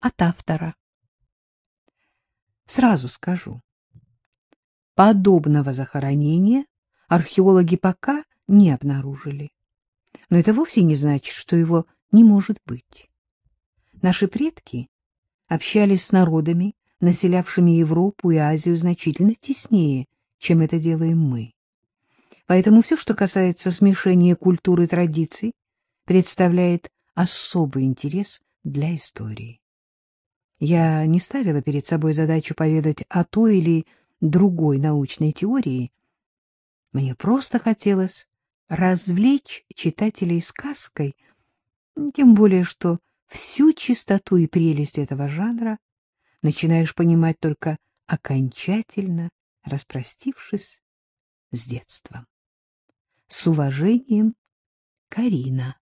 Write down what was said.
от автора. Сразу скажу, подобного захоронения археологи пока не обнаружили. Но это вовсе не значит, что его не может быть. Наши предки общались с народами, населявшими Европу и Азию значительно теснее, чем это делаем мы. Поэтому все, что касается смешения культуры и традиций, представляет особый интерес для истории. Я не ставила перед собой задачу поведать о той или другой научной теории. Мне просто хотелось развлечь читателей сказкой, тем более что всю чистоту и прелесть этого жанра начинаешь понимать только окончательно распростившись с детством. С уважением, Карина.